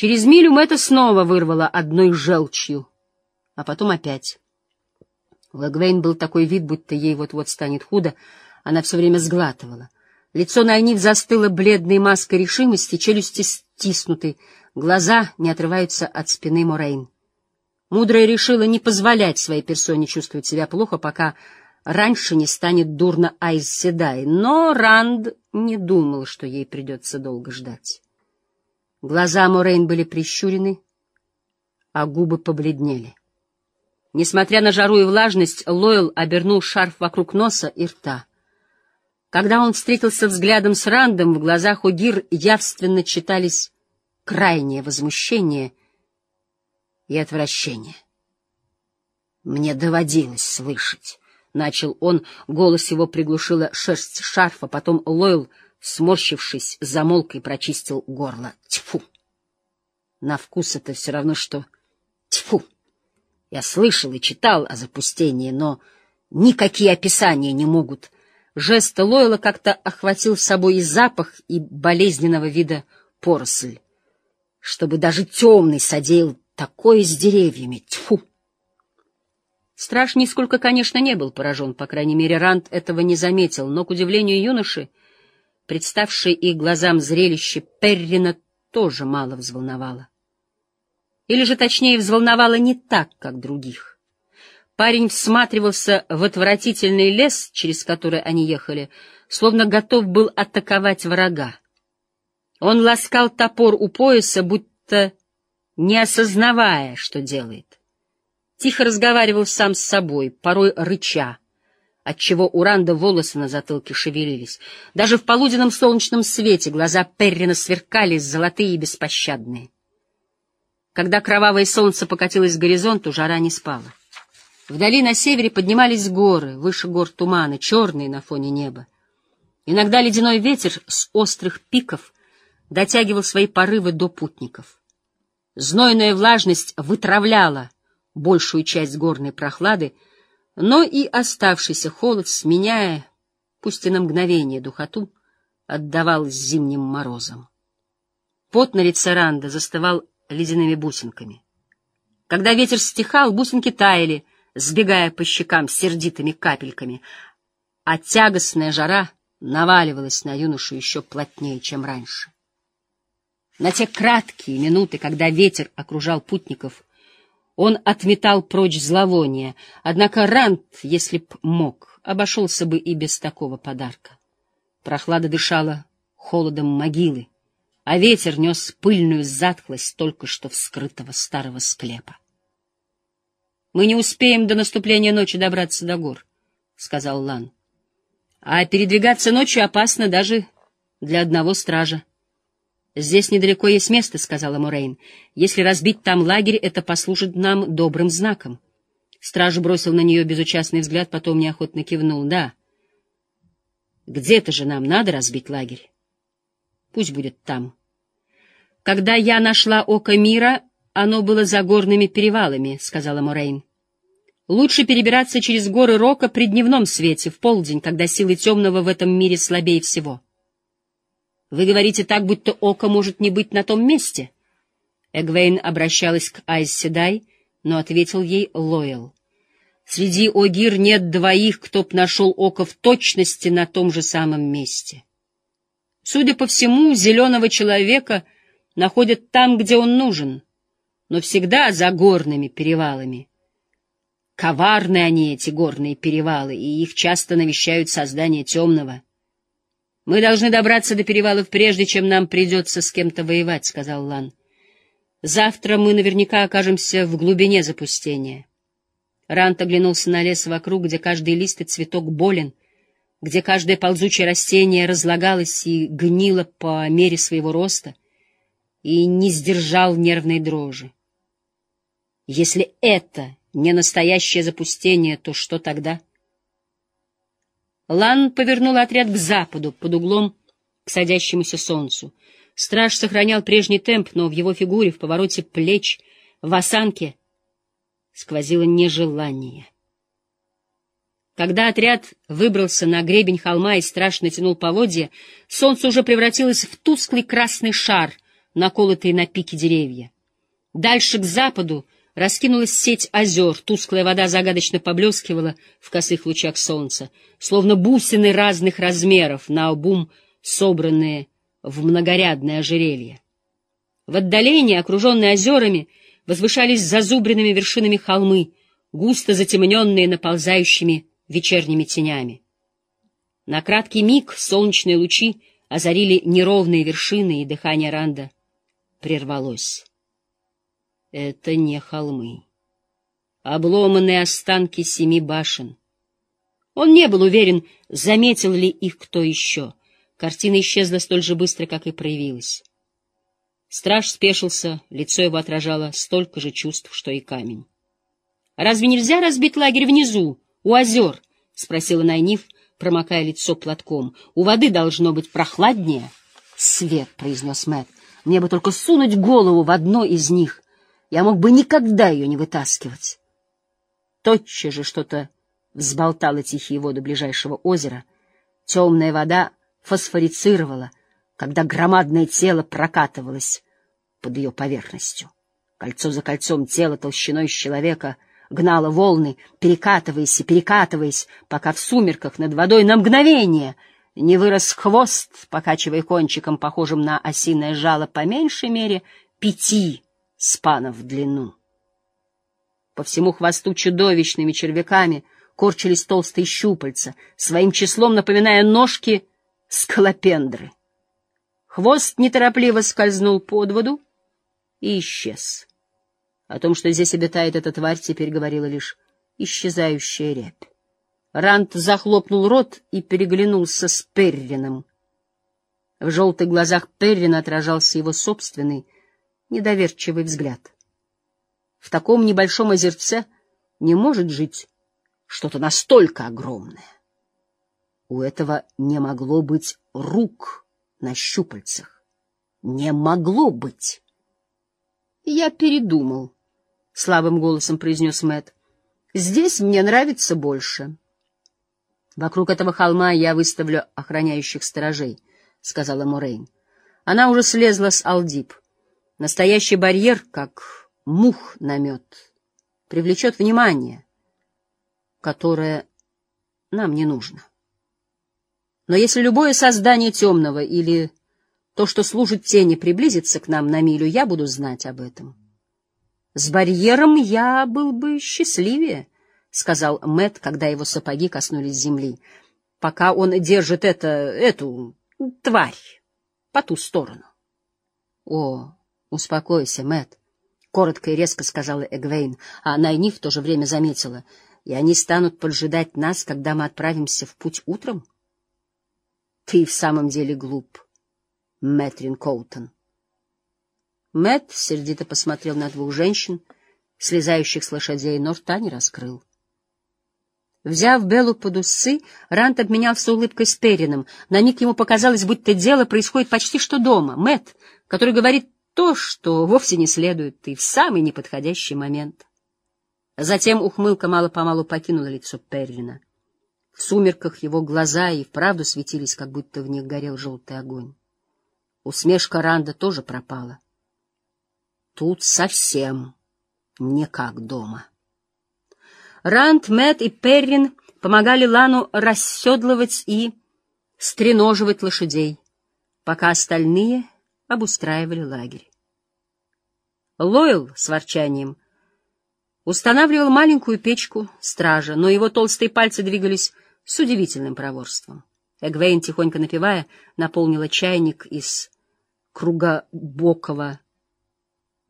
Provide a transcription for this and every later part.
Через милю Мэтта снова вырвало одной желчью, а потом опять. У Эгвейн был такой вид, будто ей вот-вот станет худо, она все время сглатывала. Лицо Найниф застыло бледной маской решимости, челюсти стиснуты, глаза не отрываются от спины Морейн. Мудрая решила не позволять своей персоне чувствовать себя плохо, пока раньше не станет дурно Айз Седай, но Ранд не думал, что ей придется долго ждать. Глаза Морейн были прищурены, а губы побледнели. Несмотря на жару и влажность, Лойл обернул шарф вокруг носа и рта. Когда он встретился взглядом с Рандом, в глазах Угир явственно читались крайнее возмущение и отвращение. «Мне доводилось слышать», — начал он, голос его приглушила шерсть шарфа, потом Лойл, сморщившись, замолк и прочистил горло. «Тьфу! На вкус это все равно, что... Тьфу!» Я слышал и читал о запустении, но никакие описания не могут. Жест Лойла как-то охватил собой и запах, и болезненного вида поросль. Чтобы даже темный содеял такое с деревьями. Тьфу! Страж нисколько, конечно, не был поражен, по крайней мере, Ранд этого не заметил, но, к удивлению юноши, представшее их глазам зрелище Перрина тоже мало взволновало. Или же, точнее, взволновало не так, как других. Парень всматривался в отвратительный лес, через который они ехали, словно готов был атаковать врага. Он ласкал топор у пояса, будто не осознавая, что делает. Тихо разговаривал сам с собой, порой рыча, отчего у Ранда волосы на затылке шевелились. Даже в полуденном солнечном свете глаза Перрина сверкали, золотые и беспощадные. Когда кровавое солнце покатилось к горизонту, жара не спала. Вдали на севере поднимались горы, выше гор туманы, черные на фоне неба. Иногда ледяной ветер с острых пиков дотягивал свои порывы до путников. Знойная влажность вытравляла большую часть горной прохлады, но и оставшийся холод, сменяя, пусть и на мгновение, духоту, отдавал зимним морозом. Пот на лице Ранда застывал ледяными бусинками. Когда ветер стихал, бусинки таяли, сбегая по щекам сердитыми капельками, а тягостная жара наваливалась на юношу еще плотнее, чем раньше. На те краткие минуты, когда ветер окружал путников, он отметал прочь зловоние, однако Рант, если б мог, обошелся бы и без такого подарка. Прохлада дышала холодом могилы, а ветер нес пыльную затхлость только что вскрытого старого склепа. — Мы не успеем до наступления ночи добраться до гор, — сказал Лан. — А передвигаться ночью опасно даже для одного стража. — Здесь недалеко есть место, — сказала Морейн. — Если разбить там лагерь, это послужит нам добрым знаком. Страж бросил на нее безучастный взгляд, потом неохотно кивнул. — Да. — Где-то же нам надо разбить лагерь. Пусть будет там. Когда я нашла око мира, оно было за горными перевалами, — сказала Морейн. Лучше перебираться через горы Рока при дневном свете, в полдень, когда силы темного в этом мире слабее всего. Вы говорите так, будто око может не быть на том месте. Эгвейн обращалась к Айс Седай, но ответил ей Лоэл. Среди Огир нет двоих, кто б нашел око в точности на том же самом месте. Судя по всему, зеленого человека находят там, где он нужен, но всегда за горными перевалами. Коварны они, эти горные перевалы, и их часто навещают создания темного. «Мы должны добраться до перевалов, прежде чем нам придется с кем-то воевать», — сказал Лан. «Завтра мы наверняка окажемся в глубине запустения». Рант оглянулся на лес вокруг, где каждый лист и цветок болен, где каждое ползучее растение разлагалось и гнило по мере своего роста, и не сдержал нервной дрожи. Если это не настоящее запустение, то что тогда? Лан повернул отряд к западу, под углом к садящемуся солнцу. Страж сохранял прежний темп, но в его фигуре, в повороте плеч, в осанке сквозило нежелание. Когда отряд выбрался на гребень холма и страшно тянул поводья, солнце уже превратилось в тусклый красный шар, наколотые на пике деревья. Дальше к западу раскинулась сеть озер, тусклая вода загадочно поблескивала в косых лучах солнца, словно бусины разных размеров, наобум собранные в многорядное ожерелье. В отдалении, окруженные озерами, возвышались зазубренными вершинами холмы, густо затемненные наползающими вечерними тенями. На краткий миг солнечные лучи озарили неровные вершины, и дыхание Ранда прервалось. Это не холмы. Обломанные останки семи башен. Он не был уверен, заметил ли их кто еще. Картина исчезла столь же быстро, как и проявилась. Страж спешился, лицо его отражало столько же чувств, что и камень. — Разве нельзя разбить лагерь внизу, у озер? — спросила Найниф, промокая лицо платком. — У воды должно быть прохладнее. — Свет, — произнес Мэтт. — Мне бы только сунуть голову в одно из них. Я мог бы никогда ее не вытаскивать. Тотчас же что-то взболтало тихие воды ближайшего озера. Темная вода фосфорицировала, когда громадное тело прокатывалось под ее поверхностью. Кольцо за кольцом тело толщиной человека гнало волны, перекатываясь и перекатываясь, пока в сумерках над водой на мгновение не вырос хвост, покачивая кончиком, похожим на осиное жало, по меньшей мере пяти спанов в длину. По всему хвосту чудовищными червяками корчились толстые щупальца, своим числом напоминая ножки скалопендры. Хвост неторопливо скользнул под воду и исчез. О том, что здесь обитает эта тварь, теперь говорила лишь исчезающая рябь. Рант захлопнул рот и переглянулся с Перрином. В желтых глазах Перрина отражался его собственный, недоверчивый взгляд. В таком небольшом озерце не может жить что-то настолько огромное. У этого не могло быть рук на щупальцах. Не могло быть. Я передумал, — слабым голосом произнес Мэт. Здесь мне нравится больше. Вокруг этого холма я выставлю охраняющих сторожей, — сказала Морейн. Она уже слезла с Алдип. Настоящий барьер, как мух на мед, привлечет внимание, которое нам не нужно. Но если любое создание темного или то, что служит тени, приблизится к нам на милю, я буду знать об этом. С барьером я был бы счастливее, — сказал Мэт, когда его сапоги коснулись земли, — пока он держит это, эту тварь по ту сторону. — О, «Успокойся, Мэт, коротко и резко сказала Эгвейн, а Найни в то же время заметила, «и они станут поджидать нас, когда мы отправимся в путь утром?» «Ты в самом деле глуп, Мэтрин Коутон». Мэт сердито посмотрел на двух женщин, слезающих с лошадей, но рта не раскрыл. Взяв Беллу под усы, Рант обменялся улыбкой с Перином. На миг ему показалось, будто дело происходит почти что дома. Мэт, который говорит то, что вовсе не следует, и в самый неподходящий момент. Затем ухмылка мало-помалу покинула лицо Перлина. В сумерках его глаза и вправду светились, как будто в них горел желтый огонь. Усмешка Ранда тоже пропала. Тут совсем не как дома. Ранд, Мэтт и Перрин помогали Лану расседлывать и стреноживать лошадей, пока остальные обустраивали лагерь. Лойл с ворчанием устанавливал маленькую печку стража, но его толстые пальцы двигались с удивительным проворством. Эгвейн, тихонько напевая, наполнила чайник из кругобокого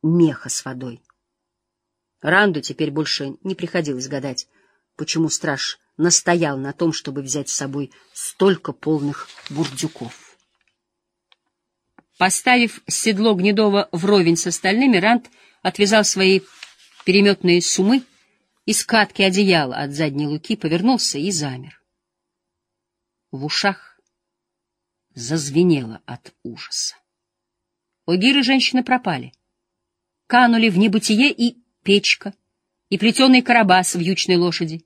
меха с водой. Ранду теперь больше не приходилось гадать, почему страж настоял на том, чтобы взять с собой столько полных бурдюков. Поставив седло Гнедова вровень с остальными, Рант отвязал свои переметные сумы и скатки одеяла от задней луки, повернулся и замер. В ушах зазвенело от ужаса. Огиры женщины пропали. Канули в небытие и печка, и плетеный карабас в ючной лошади.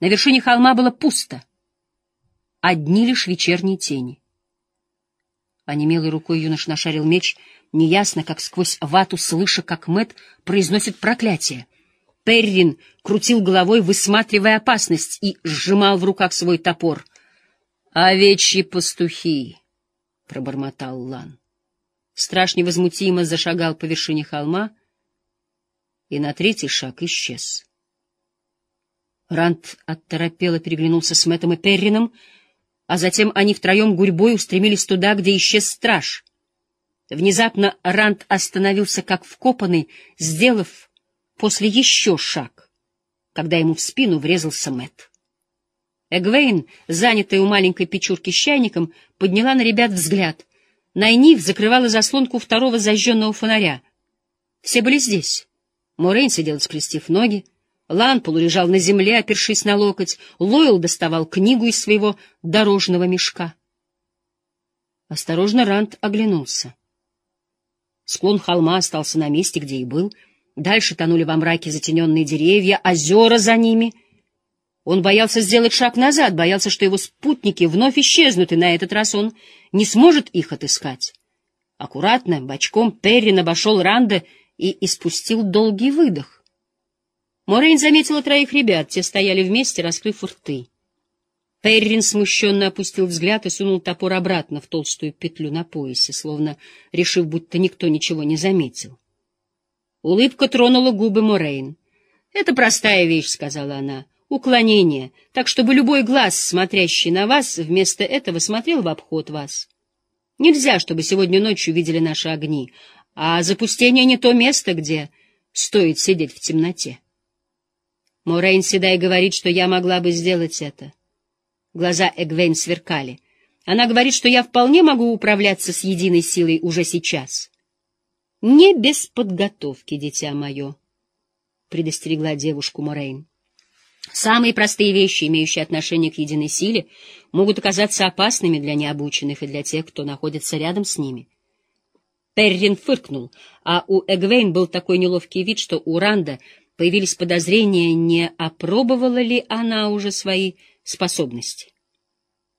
На вершине холма было пусто. Одни лишь вечерние тени. Онемелой рукой юнош нашарил меч, неясно, как сквозь вату, слыша, как Мэт произносит проклятие. Перрин крутил головой, высматривая опасность, и сжимал в руках свой топор. «Овечьи пастухи!» — пробормотал Лан. Страш невозмутимо зашагал по вершине холма и на третий шаг исчез. Рант отторопело переглянулся с Мэттом и Перрином, а затем они втроем гурьбой устремились туда, где исчез страж. Внезапно Рант остановился как вкопанный, сделав после еще шаг, когда ему в спину врезался Мэтт. Эгвейн, занятая у маленькой печурки с чайником, подняла на ребят взгляд. Найниф закрывала заслонку второго зажженного фонаря. Все были здесь. Морейн сидел, скрестив ноги. Лан полулежал на земле, опершись на локоть. Лойл доставал книгу из своего дорожного мешка. Осторожно Рант оглянулся. Склон холма остался на месте, где и был. Дальше тонули во мраке затененные деревья, озера за ними. Он боялся сделать шаг назад, боялся, что его спутники вновь исчезнут, и на этот раз он не сможет их отыскать. Аккуратно, бочком Перрин обошел Ранда и испустил долгий выдох. Морейн заметила троих ребят, те стояли вместе, раскрыв рты. Перрин смущенно опустил взгляд и сунул топор обратно в толстую петлю на поясе, словно решив, будто никто ничего не заметил. Улыбка тронула губы Морейн. «Это простая вещь», — сказала она, — «уклонение, так чтобы любой глаз, смотрящий на вас, вместо этого смотрел в обход вас. Нельзя, чтобы сегодня ночью видели наши огни, а запустение не то место, где стоит сидеть в темноте». Морейн Седай говорит, что я могла бы сделать это. Глаза Эгвейн сверкали. Она говорит, что я вполне могу управляться с единой силой уже сейчас. Не без подготовки, дитя мое, — предостерегла девушку Морейн. Самые простые вещи, имеющие отношение к единой силе, могут оказаться опасными для необученных и для тех, кто находится рядом с ними. Перрин фыркнул, а у Эгвейн был такой неловкий вид, что у Ранда появились подозрения, не опробовала ли она уже свои способности.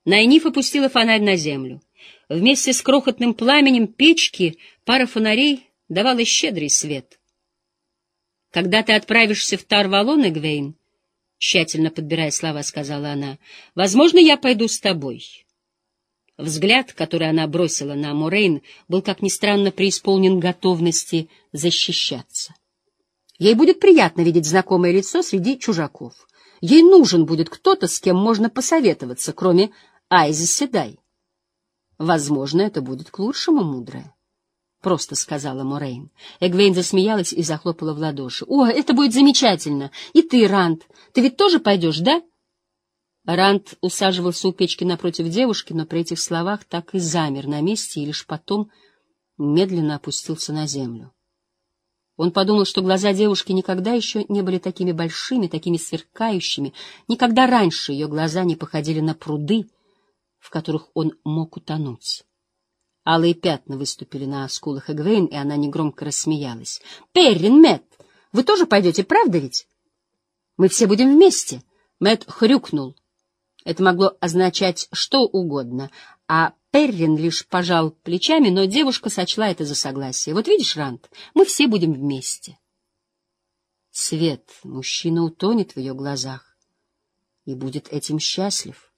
Найниф опустила фонарь на землю. Вместе с крохотным пламенем печки пара фонарей давала щедрый свет. «Когда ты отправишься в Тарвалон, Эгвейн, — тщательно подбирая слова, сказала она, — возможно, я пойду с тобой». Взгляд, который она бросила на Морейн, был, как ни странно, преисполнен готовности защищаться. Ей будет приятно видеть знакомое лицо среди чужаков. Ей нужен будет кто-то, с кем можно посоветоваться, кроме Айзи Седай. Возможно, это будет к лучшему, мудрая. Просто сказала Морейн. Эгвейн засмеялась и захлопала в ладоши. — О, это будет замечательно! И ты, Ранд, ты ведь тоже пойдешь, да? Ранд усаживался у печки напротив девушки, но при этих словах так и замер на месте и лишь потом медленно опустился на землю. Он подумал, что глаза девушки никогда еще не были такими большими, такими сверкающими, никогда раньше ее глаза не походили на пруды, в которых он мог утонуть. Алые пятна выступили на скулах Эгвейн, и она негромко рассмеялась. — Перрин, Мэтт, вы тоже пойдете, правда ведь? — Мы все будем вместе. Мэтт хрюкнул. Это могло означать что угодно, а Перрин лишь пожал плечами, но девушка сочла это за согласие. Вот видишь, Рант, мы все будем вместе. Свет, мужчина утонет в ее глазах и будет этим счастлив.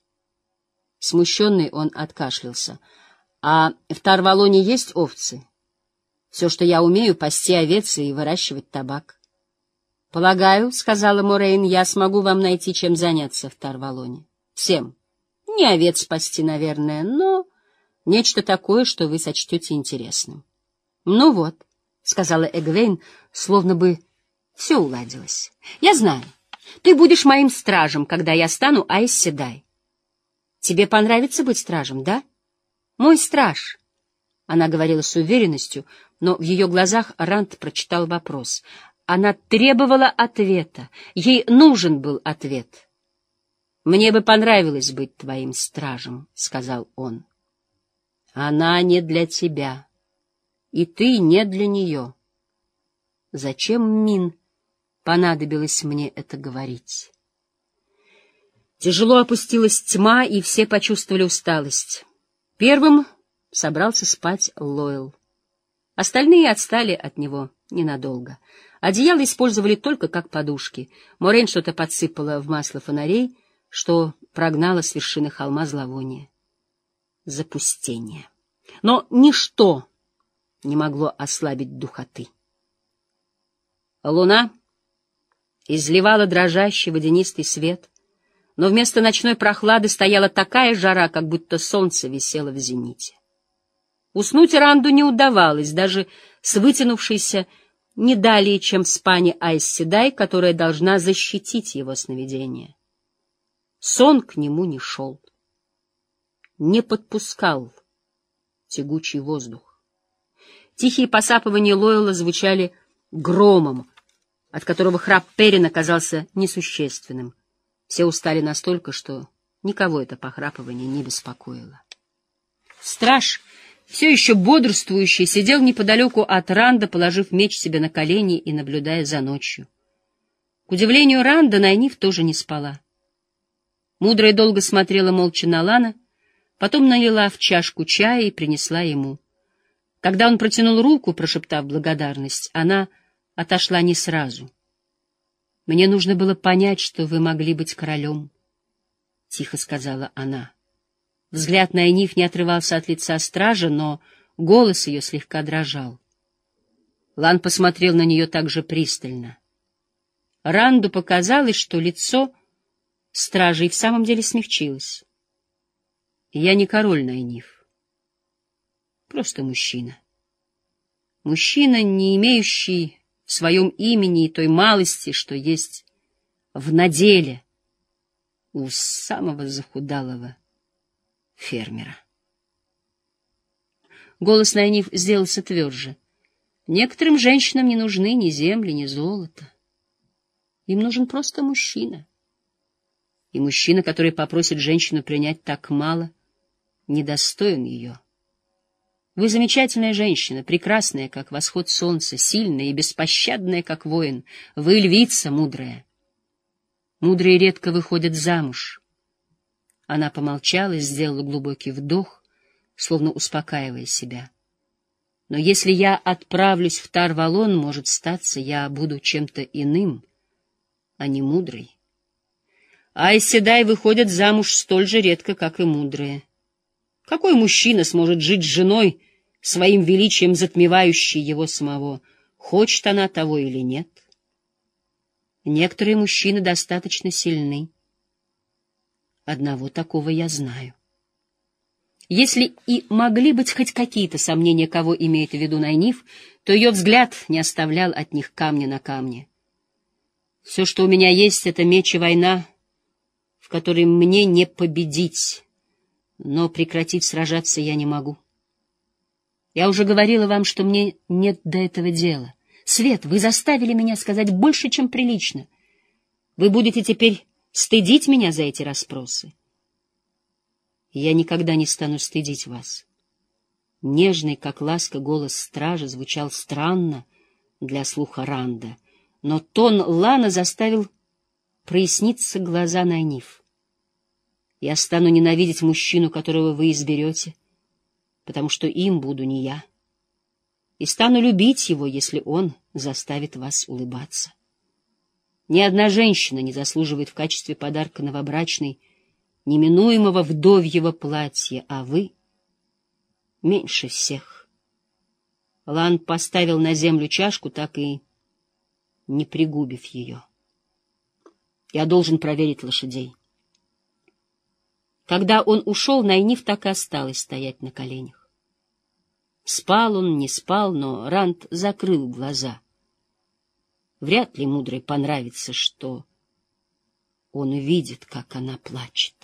Смущенный он откашлялся. — А в Тарвалоне есть овцы? Все, что я умею, пасти овец и выращивать табак. — Полагаю, — сказала Морейн, — я смогу вам найти, чем заняться в Тарвалоне. Всем. Не овец спасти, наверное, но Нечто такое, что вы сочтете интересным. — Ну вот, — сказала Эгвейн, словно бы все уладилось. — Я знаю. Ты будешь моим стражем, когда я стану Айс Седай. Тебе понравится быть стражем, да? Мой страж. Она говорила с уверенностью, но в ее глазах Рант прочитал вопрос. Она требовала ответа. Ей нужен был ответ. «Мне бы понравилось быть твоим стражем», — сказал он. Она не для тебя, и ты не для нее. Зачем, Мин, понадобилось мне это говорить? Тяжело опустилась тьма, и все почувствовали усталость. Первым собрался спать Лойл. Остальные отстали от него ненадолго. Одеяло использовали только как подушки. Морейн что-то подсыпала в масло фонарей, что прогнало с вершины холма зловоние. Запустение. Но ничто не могло ослабить духоты. Луна изливала дрожащий водянистый свет, но вместо ночной прохлады стояла такая жара, как будто солнце висело в зените. Уснуть Ранду не удавалось, даже с вытянувшейся не далее, чем в спане Айсседай, которая должна защитить его сновидение. Сон к нему не шел, не подпускал тягучий воздух. Тихие посапывания Лойла звучали громом, от которого храп Перин оказался несущественным. Все устали настолько, что никого это похрапывание не беспокоило. Страж, все еще бодрствующий, сидел неподалеку от Ранда, положив меч себе на колени и наблюдая за ночью. К удивлению Ранда, Найниф тоже не спала. Мудрая долго смотрела молча на Лана, потом налила в чашку чая и принесла ему. Когда он протянул руку, прошептав благодарность, она отошла не сразу. «Мне нужно было понять, что вы могли быть королем», — тихо сказала она. Взгляд Найниф не отрывался от лица стража, но голос ее слегка дрожал. Лан посмотрел на нее также пристально. Ранду показалось, что лицо стража и в самом деле смягчилось. «Я не король, Найниф. Просто мужчина. Мужчина, не имеющий в своем имени и той малости, что есть в наделе у самого захудалого фермера. Голос Найниф сделался тверже. Некоторым женщинам не нужны ни земли, ни золото. Им нужен просто мужчина. И мужчина, который попросит женщину принять так мало, недостоин ее. Вы замечательная женщина, прекрасная, как восход солнца, сильная и беспощадная, как воин. Вы львица мудрая. Мудрые редко выходят замуж. Она помолчала и сделала глубокий вдох, словно успокаивая себя. Но если я отправлюсь в Тарвалон, может статься, я буду чем-то иным, а не мудрой. Айседай выходят замуж столь же редко, как и мудрые. Какой мужчина сможет жить с женой, своим величием затмевающей его самого, хочет она того или нет. Некоторые мужчины достаточно сильны. Одного такого я знаю. Если и могли быть хоть какие-то сомнения, кого имеет в виду Найниф, то ее взгляд не оставлял от них камня на камне. Все, что у меня есть, — это меч и война, в которой мне не победить, но прекратить сражаться я не могу. Я уже говорила вам, что мне нет до этого дела. Свет, вы заставили меня сказать больше, чем прилично. Вы будете теперь стыдить меня за эти расспросы. Я никогда не стану стыдить вас. Нежный, как ласка, голос стража звучал странно для слуха Ранда, но тон Лана заставил проясниться глаза Найниф. Я стану ненавидеть мужчину, которого вы изберете, — потому что им буду не я. И стану любить его, если он заставит вас улыбаться. Ни одна женщина не заслуживает в качестве подарка новобрачной неминуемого вдовьего платья, а вы — меньше всех. Лан поставил на землю чашку, так и не пригубив ее. Я должен проверить лошадей. Когда он ушел, Найниф так и осталась стоять на коленях. Спал он, не спал, но Ранд закрыл глаза. Вряд ли мудрой понравится, что он видит, как она плачет.